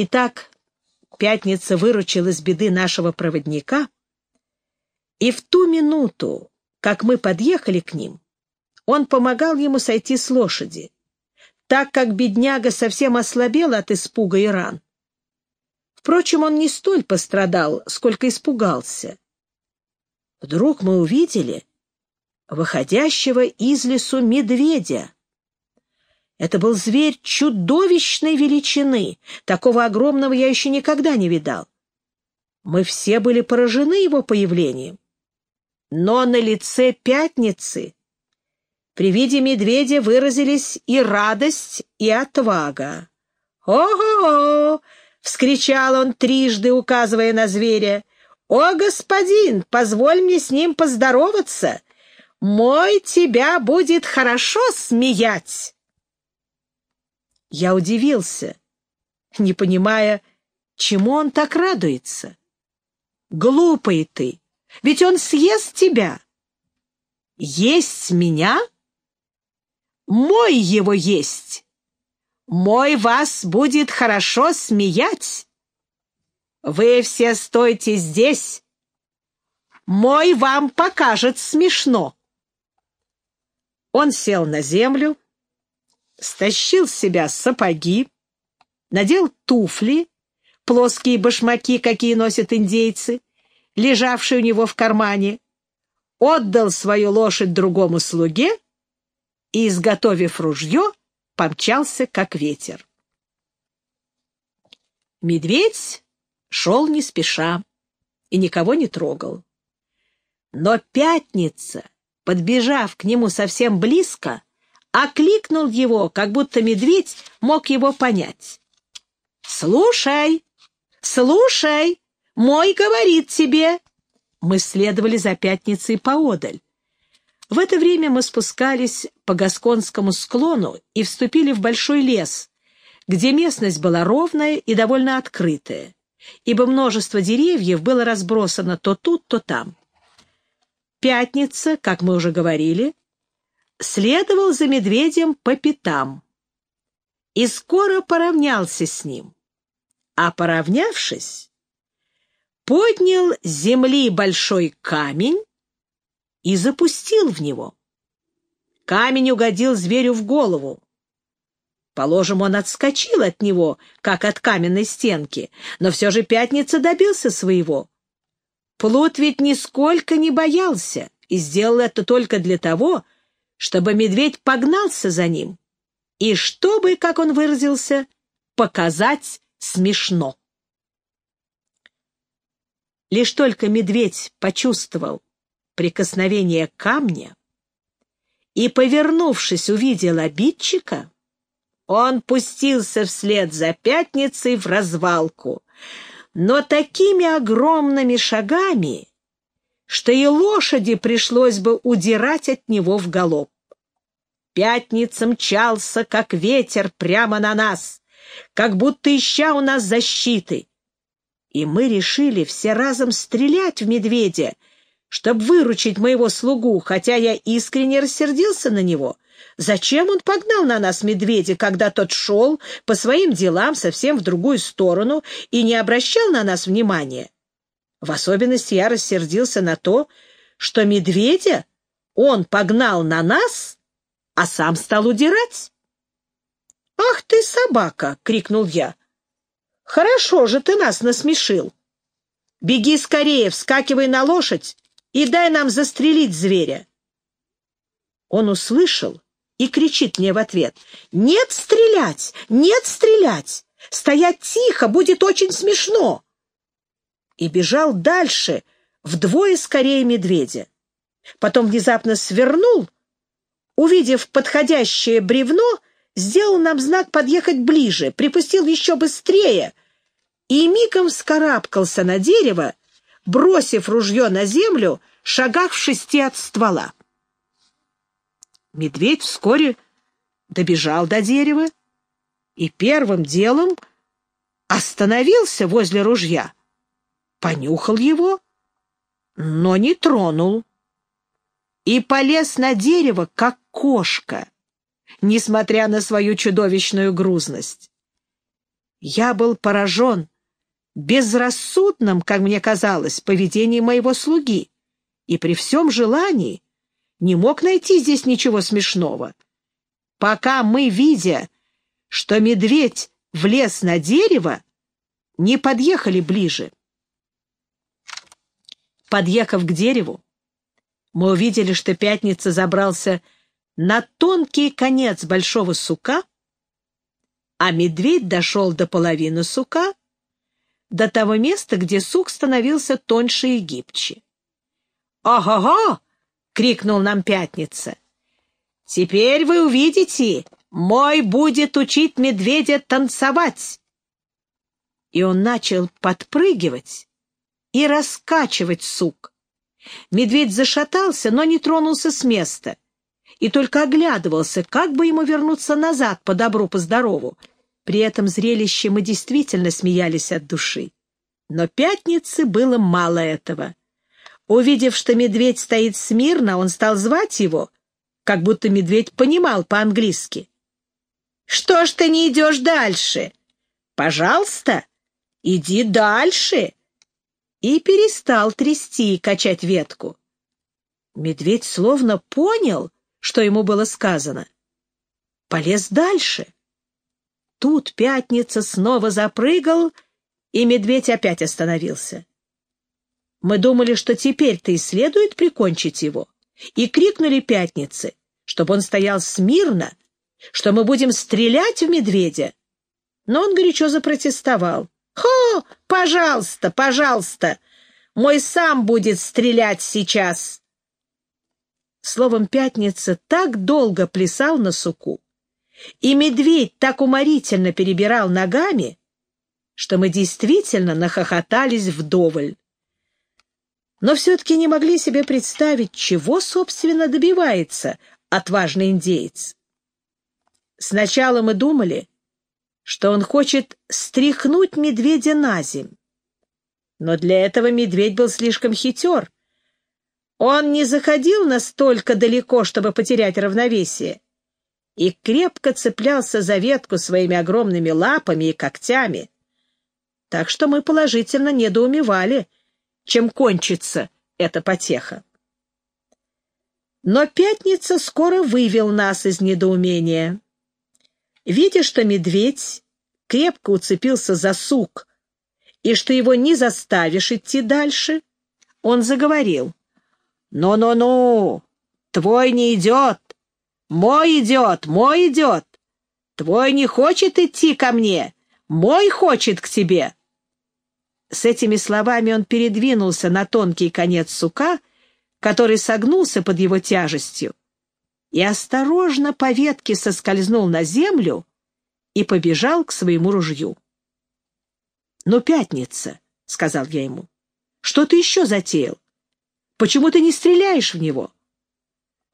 Итак, пятница выручил из беды нашего проводника, и в ту минуту, как мы подъехали к ним, он помогал ему сойти с лошади, так как бедняга совсем ослабел от испуга и ран. Впрочем, он не столь пострадал, сколько испугался. Вдруг мы увидели выходящего из лесу медведя. Это был зверь чудовищной величины, такого огромного я еще никогда не видал. Мы все были поражены его появлением. Но на лице пятницы при виде медведя выразились и радость, и отвага. «Ого-го!» — вскричал он трижды, указывая на зверя. «О, господин, позволь мне с ним поздороваться! Мой тебя будет хорошо смеять!» Я удивился, не понимая, чему он так радуется. «Глупый ты! Ведь он съест тебя!» «Есть меня?» «Мой его есть!» «Мой вас будет хорошо смеять!» «Вы все стойте здесь!» «Мой вам покажет смешно!» Он сел на землю, стащил с себя сапоги, надел туфли, плоские башмаки, какие носят индейцы, лежавшие у него в кармане, отдал свою лошадь другому слуге и, изготовив ружье, помчался, как ветер. Медведь шел не спеша и никого не трогал. Но пятница, подбежав к нему совсем близко, окликнул его, как будто медведь мог его понять. «Слушай, слушай, мой говорит тебе!» Мы следовали за пятницей поодаль. В это время мы спускались по Гасконскому склону и вступили в большой лес, где местность была ровная и довольно открытая, ибо множество деревьев было разбросано то тут, то там. Пятница, как мы уже говорили, следовал за медведем по пятам и скоро поравнялся с ним. А поравнявшись, поднял с земли большой камень и запустил в него. Камень угодил зверю в голову. Положим, он отскочил от него, как от каменной стенки, но все же Пятница добился своего. Плут ведь нисколько не боялся и сделал это только для того, чтобы медведь погнался за ним, и чтобы, как он выразился, показать смешно. Лишь только медведь почувствовал прикосновение камня и, повернувшись, увидел обидчика, он пустился вслед за пятницей в развалку, но такими огромными шагами, что и лошади пришлось бы удирать от него в галоп. Пятница мчался, как ветер, прямо на нас, как будто ища у нас защиты. И мы решили все разом стрелять в медведя, чтобы выручить моего слугу, хотя я искренне рассердился на него. Зачем он погнал на нас медведя, когда тот шел по своим делам совсем в другую сторону и не обращал на нас внимания? В особенности я рассердился на то, что медведя он погнал на нас, а сам стал удирать. «Ах ты, собака!» — крикнул я. «Хорошо же ты нас насмешил. Беги скорее, вскакивай на лошадь и дай нам застрелить зверя». Он услышал и кричит мне в ответ. «Нет стрелять! Нет стрелять! Стоять тихо будет очень смешно!» И бежал дальше, вдвое скорее медведя. Потом внезапно свернул, увидев подходящее бревно, сделал нам знак подъехать ближе, припустил еще быстрее и мигом вскарабкался на дерево, бросив ружье на землю, шагах в шести от ствола. Медведь вскоре добежал до дерева и первым делом остановился возле ружья понюхал его, но не тронул, и полез на дерево, как кошка, несмотря на свою чудовищную грузность. Я был поражен безрассудным, как мне казалось, поведением моего слуги, и при всем желании не мог найти здесь ничего смешного. Пока мы, видя, что медведь влез на дерево, не подъехали ближе. Подъехав к дереву, мы увидели, что Пятница забрался на тонкий конец большого сука, а медведь дошел до половины сука, до того места, где сук становился тоньше и гибче. «Ого-го!» — крикнул нам Пятница. «Теперь вы увидите, мой будет учить медведя танцевать!» И он начал подпрыгивать и раскачивать сук. Медведь зашатался, но не тронулся с места и только оглядывался, как бы ему вернуться назад по добру, по здорову. При этом зрелище мы действительно смеялись от души. Но пятницы было мало этого. Увидев, что медведь стоит смирно, он стал звать его, как будто медведь понимал по-английски. «Что ж ты не идешь дальше? Пожалуйста, иди дальше!» И перестал трясти и качать ветку. Медведь словно понял, что ему было сказано. Полез дальше. Тут пятница снова запрыгал, и медведь опять остановился. Мы думали, что теперь-то и следует прикончить его, и крикнули пятнице, чтобы он стоял смирно, что мы будем стрелять в медведя. Но он горячо запротестовал. «Хо! Пожалуйста, пожалуйста! Мой сам будет стрелять сейчас!» Словом, пятница так долго плясал на суку, и медведь так уморительно перебирал ногами, что мы действительно нахохотались вдоволь. Но все-таки не могли себе представить, чего, собственно, добивается отважный индеец. Сначала мы думали, что он хочет стряхнуть медведя на земь. Но для этого медведь был слишком хитер. Он не заходил настолько далеко, чтобы потерять равновесие, и крепко цеплялся за ветку своими огромными лапами и когтями. Так что мы положительно недоумевали, чем кончится эта потеха. Но пятница скоро вывел нас из недоумения. Видя, что медведь крепко уцепился за сук и что его не заставишь идти дальше, он заговорил. «Ну-ну-ну, твой не идет, мой идет, мой идет. Твой не хочет идти ко мне, мой хочет к тебе». С этими словами он передвинулся на тонкий конец сука, который согнулся под его тяжестью, и осторожно по ветке соскользнул на землю и побежал к своему ружью. «Ну, пятница», — сказал я ему, — «что ты еще затеял? Почему ты не стреляешь в него?»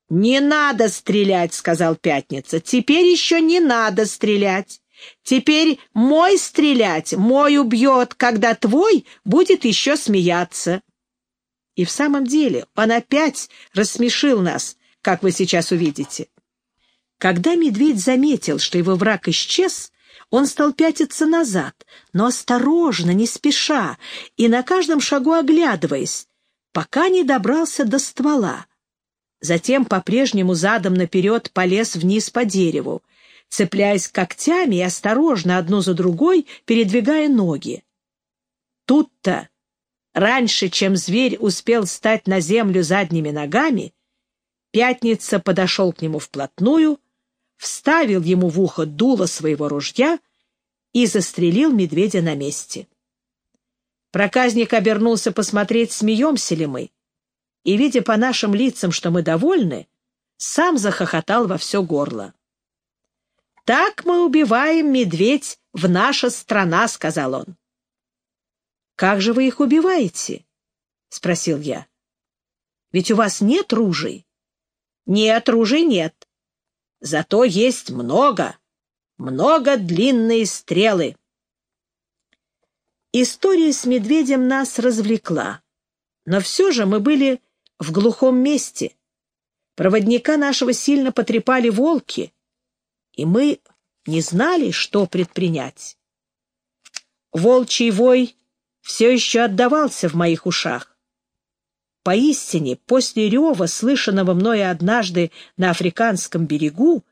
«Не надо стрелять», — сказал Пятница. «Теперь еще не надо стрелять. Теперь мой стрелять, мой убьет, когда твой будет еще смеяться». И в самом деле он опять рассмешил нас, как вы сейчас увидите. Когда медведь заметил, что его враг исчез, он стал пятиться назад, но осторожно, не спеша, и на каждом шагу оглядываясь, пока не добрался до ствола. Затем по-прежнему задом наперед полез вниз по дереву, цепляясь когтями и осторожно одну за другой передвигая ноги. Тут-то, раньше, чем зверь успел встать на землю задними ногами, Пятница подошел к нему вплотную, вставил ему в ухо дуло своего ружья и застрелил медведя на месте. Проказник обернулся посмотреть, смеемся ли мы, и, видя по нашим лицам, что мы довольны, сам захохотал во все горло. «Так мы убиваем медведь в наша страна», — сказал он. «Как же вы их убиваете?» — спросил я. «Ведь у вас нет ружей». Нет, ружей нет. Зато есть много, много длинные стрелы. История с медведем нас развлекла, но все же мы были в глухом месте. Проводника нашего сильно потрепали волки, и мы не знали, что предпринять. Волчий вой все еще отдавался в моих ушах. Поистине, после рева, слышанного мною однажды на африканском берегу,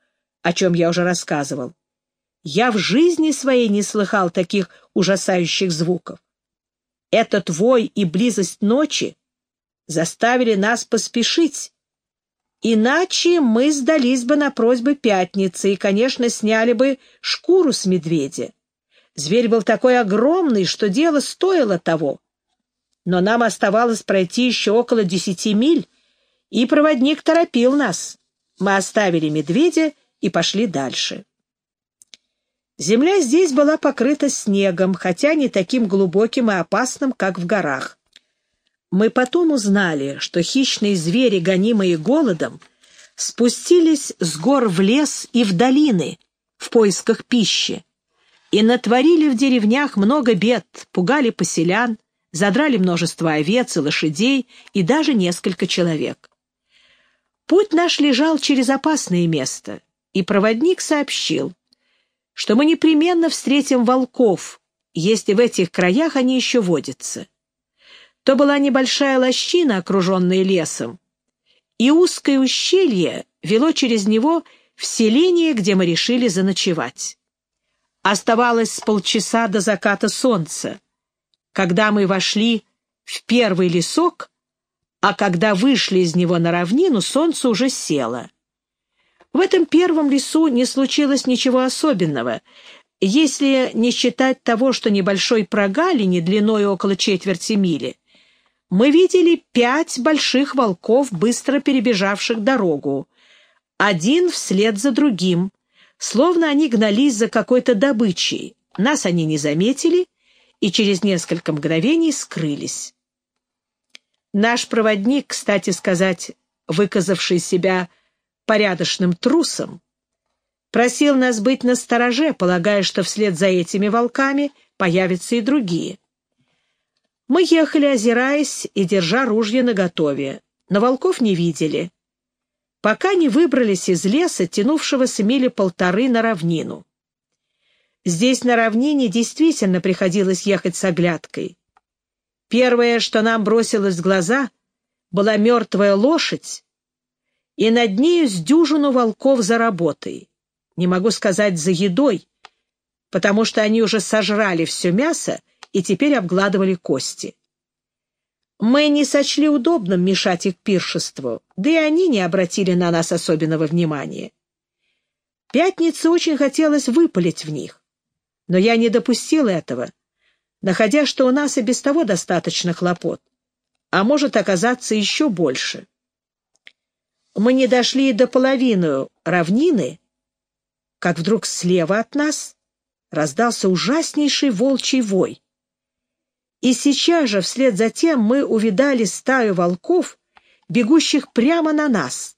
о чем я уже рассказывал, я в жизни своей не слыхал таких ужасающих звуков. Этот вой и близость ночи заставили нас поспешить, иначе мы сдались бы на просьбы пятницы и, конечно, сняли бы шкуру с медведя. Зверь был такой огромный, что дело стоило того. Но нам оставалось пройти еще около десяти миль, и проводник торопил нас. Мы оставили медведя и пошли дальше. Земля здесь была покрыта снегом, хотя не таким глубоким и опасным, как в горах. Мы потом узнали, что хищные звери, гонимые голодом, спустились с гор в лес и в долины в поисках пищи и натворили в деревнях много бед, пугали поселян, задрали множество овец и лошадей и даже несколько человек. Путь наш лежал через опасное место, и проводник сообщил, что мы непременно встретим волков, если в этих краях они еще водятся. То была небольшая лощина, окруженная лесом, и узкое ущелье вело через него в селение, где мы решили заночевать. Оставалось с полчаса до заката солнца, когда мы вошли в первый лесок, а когда вышли из него на равнину, солнце уже село. В этом первом лесу не случилось ничего особенного, если не считать того, что небольшой прогалине длиной около четверти мили мы видели пять больших волков, быстро перебежавших дорогу, один вслед за другим, словно они гнались за какой-то добычей. Нас они не заметили и через несколько мгновений скрылись. Наш проводник, кстати сказать, выказавший себя порядочным трусом, просил нас быть настороже, полагая, что вслед за этими волками появятся и другие. Мы ехали, озираясь и держа ружья наготове, но волков не видели, пока не выбрались из леса, тянувшегося мили полторы на равнину. Здесь на равнине действительно приходилось ехать с оглядкой. Первое, что нам бросилось в глаза, была мертвая лошадь, и над нею с дюжину волков за работой. Не могу сказать за едой, потому что они уже сожрали все мясо и теперь обгладывали кости. Мы не сочли удобным мешать их пиршеству, да и они не обратили на нас особенного внимания. Пятнице очень хотелось выпалить в них, но я не допустил этого, находя, что у нас и без того достаточно хлопот, а может оказаться еще больше мы не дошли до половины равнины, как вдруг слева от нас раздался ужаснейший волчий вой. И сейчас же, вслед за тем, мы увидали стаю волков, бегущих прямо на нас.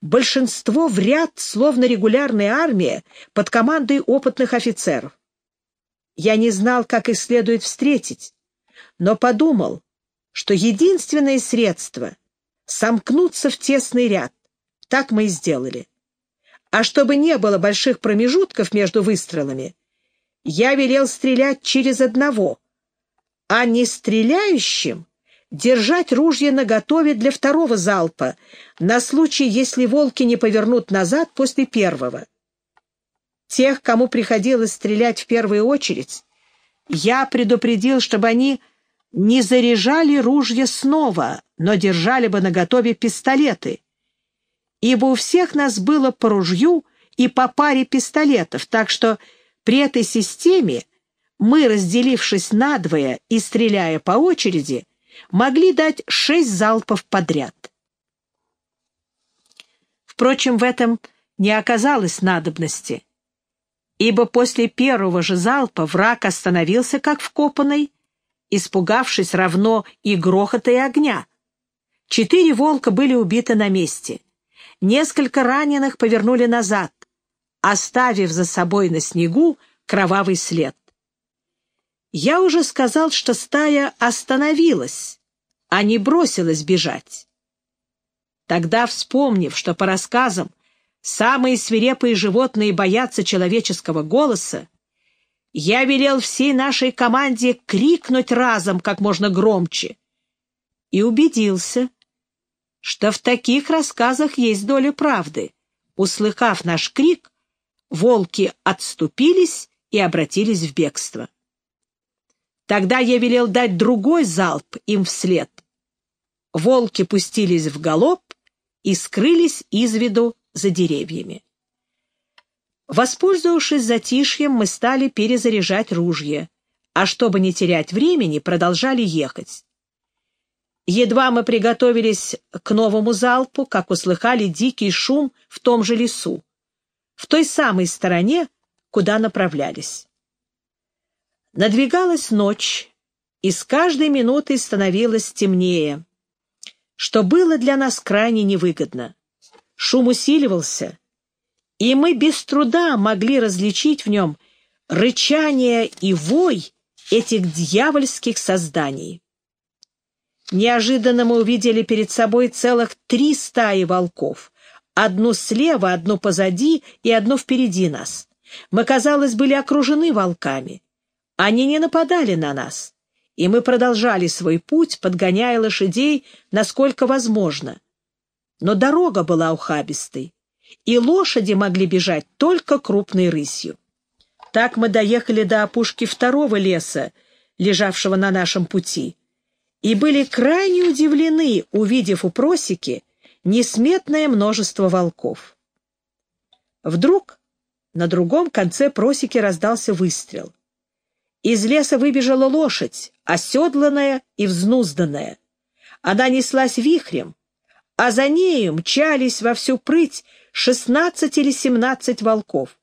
Большинство в ряд, словно регулярная армия, под командой опытных офицеров. Я не знал, как их следует встретить, но подумал, что единственное средство — сомкнуться в тесный ряд. Так мы и сделали. А чтобы не было больших промежутков между выстрелами, я велел стрелять через одного, а не стреляющим держать ружья наготове для второго залпа, на случай, если волки не повернут назад после первого. Тех, кому приходилось стрелять в первую очередь, я предупредил, чтобы они не заряжали ружья снова, но держали бы наготове пистолеты, ибо у всех нас было по ружью и по паре пистолетов, так что при этой системе мы, разделившись надвое и стреляя по очереди, могли дать шесть залпов подряд. Впрочем, в этом не оказалось надобности, ибо после первого же залпа враг остановился как вкопанный, испугавшись равно и грохота, и огня. Четыре волка были убиты на месте. Несколько раненых повернули назад, оставив за собой на снегу кровавый след. Я уже сказал, что стая остановилась, а не бросилась бежать. Тогда, вспомнив, что по рассказам самые свирепые животные боятся человеческого голоса, я велел всей нашей команде крикнуть разом как можно громче и убедился, что в таких рассказах есть доля правды. Услыхав наш крик, волки отступились и обратились в бегство. Тогда я велел дать другой залп им вслед. Волки пустились в галоп и скрылись из виду за деревьями. Воспользовавшись затишьем, мы стали перезаряжать ружья, а чтобы не терять времени, продолжали ехать. Едва мы приготовились к новому залпу, как услыхали дикий шум в том же лесу, в той самой стороне, куда направлялись. Надвигалась ночь, и с каждой минутой становилось темнее, что было для нас крайне невыгодно. Шум усиливался, и мы без труда могли различить в нем рычание и вой этих дьявольских созданий. Неожиданно мы увидели перед собой целых три стаи волков. Одну слева, одну позади и одну впереди нас. Мы, казалось, были окружены волками. Они не нападали на нас, и мы продолжали свой путь, подгоняя лошадей, насколько возможно. Но дорога была ухабистой и лошади могли бежать только крупной рысью. Так мы доехали до опушки второго леса, лежавшего на нашем пути, и были крайне удивлены, увидев у просеки несметное множество волков. Вдруг на другом конце просеки раздался выстрел. Из леса выбежала лошадь, оседланная и взнузданная. Она неслась вихрем, а за нею мчались во всю прыть шестнадцать или семнадцать волков.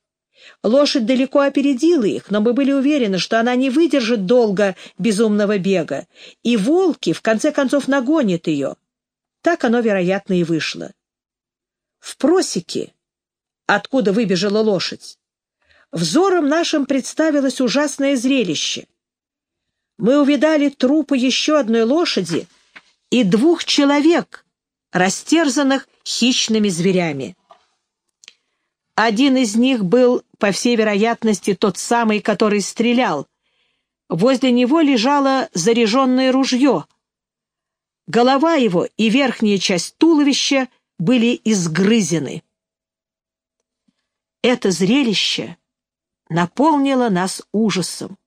Лошадь далеко опередила их, но мы были уверены, что она не выдержит долго безумного бега, и волки в конце концов нагонят ее. Так оно, вероятно, и вышло. В просеке, откуда выбежала лошадь, взором нашим представилось ужасное зрелище. Мы увидали трупы еще одной лошади и двух человек, растерзанных хищными зверями. Один из них был, по всей вероятности, тот самый, который стрелял. Возле него лежало заряженное ружье. Голова его и верхняя часть туловища были изгрызены. Это зрелище наполнило нас ужасом,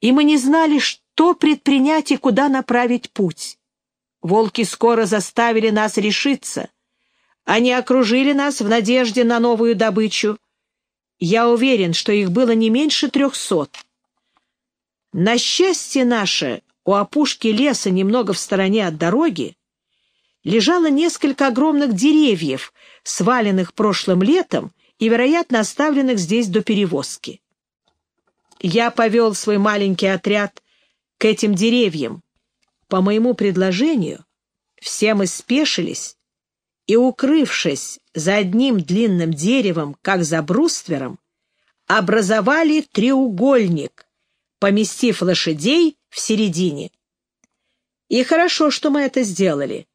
и мы не знали, что предпринять и куда направить путь. Волки скоро заставили нас решиться. Они окружили нас в надежде на новую добычу. Я уверен, что их было не меньше трехсот. На счастье наше, у опушки леса, немного в стороне от дороги, лежало несколько огромных деревьев, сваленных прошлым летом и, вероятно, оставленных здесь до перевозки. Я повел свой маленький отряд к этим деревьям. По моему предложению, все мы спешились и, укрывшись за одним длинным деревом, как за бруствером, образовали треугольник, поместив лошадей в середине. И хорошо, что мы это сделали,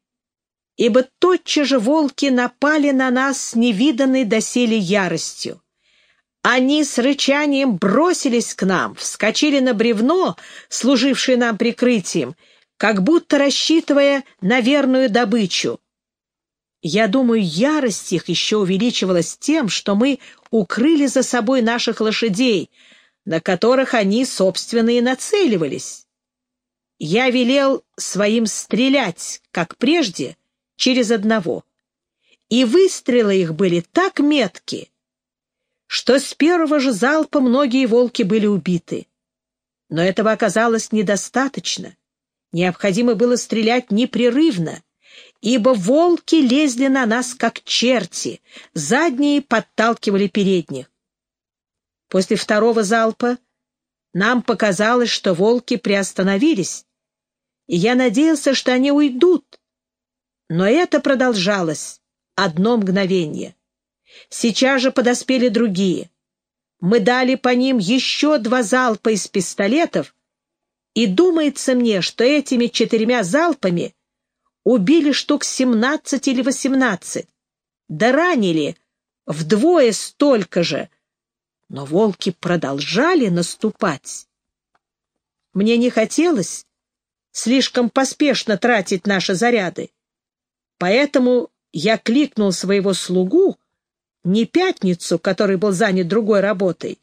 ибо тотчас же волки напали на нас с невиданной доселе яростью. Они с рычанием бросились к нам, вскочили на бревно, служившее нам прикрытием, как будто рассчитывая на верную добычу. Я думаю, ярость их еще увеличивалась тем, что мы укрыли за собой наших лошадей, на которых они, собственно, и нацеливались. Я велел своим стрелять, как прежде, через одного. И выстрелы их были так метки, что с первого же залпа многие волки были убиты. Но этого оказалось недостаточно. Необходимо было стрелять непрерывно, ибо волки лезли на нас, как черти, задние подталкивали передних. После второго залпа нам показалось, что волки приостановились, и я надеялся, что они уйдут. Но это продолжалось одно мгновение. Сейчас же подоспели другие. Мы дали по ним еще два залпа из пистолетов, и думается мне, что этими четырьмя залпами убили штук семнадцать или восемнадцать, да ранили вдвое столько же, Но волки продолжали наступать. Мне не хотелось слишком поспешно тратить наши заряды, поэтому я кликнул своего слугу, не пятницу, который был занят другой работой.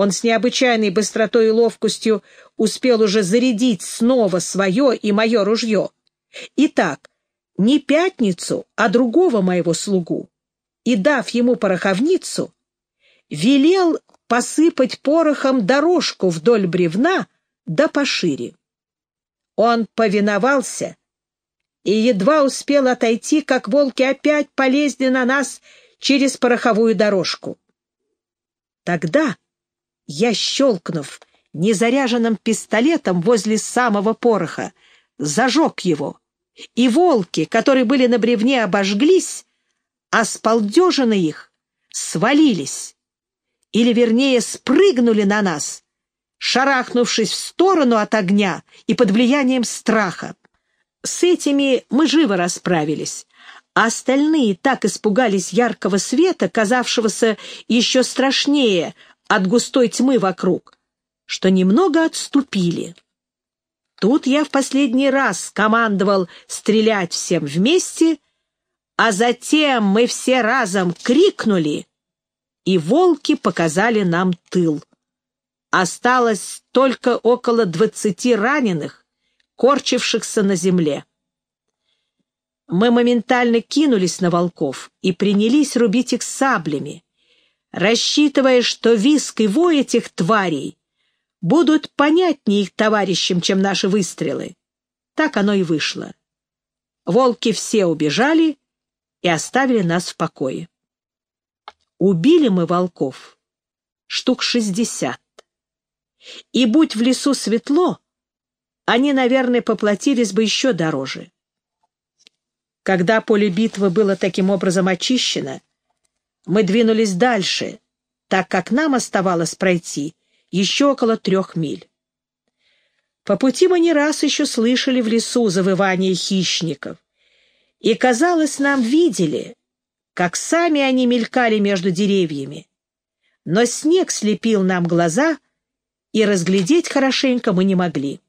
Он с необычайной быстротой и ловкостью успел уже зарядить снова свое и мое ружье. Итак, не пятницу, а другого моего слугу. И, дав ему пороховницу, велел посыпать порохом дорожку вдоль бревна да пошире. Он повиновался и едва успел отойти, как волки опять полезли на нас через пороховую дорожку. Тогда я, щелкнув незаряженным пистолетом возле самого пороха, зажег его, и волки, которые были на бревне, обожглись, а сполдежины их свалились, или, вернее, спрыгнули на нас, шарахнувшись в сторону от огня и под влиянием страха. С этими мы живо расправились, а остальные так испугались яркого света, казавшегося еще страшнее от густой тьмы вокруг, что немного отступили. Тут я в последний раз командовал стрелять всем вместе, а затем мы все разом крикнули, и волки показали нам тыл. Осталось только около двадцати раненых, корчившихся на земле. Мы моментально кинулись на волков и принялись рубить их саблями, рассчитывая, что виск и вой этих тварей будут понятнее их товарищам, чем наши выстрелы. Так оно и вышло. Волки все убежали и оставили нас в покое. Убили мы волков штук шестьдесят. И будь в лесу светло, они, наверное, поплатились бы еще дороже. Когда поле битвы было таким образом очищено, мы двинулись дальше, так как нам оставалось пройти еще около трех миль. По пути мы не раз еще слышали в лесу завывание хищников, и, казалось, нам видели, как сами они мелькали между деревьями. Но снег слепил нам глаза — и разглядеть хорошенько мы не могли.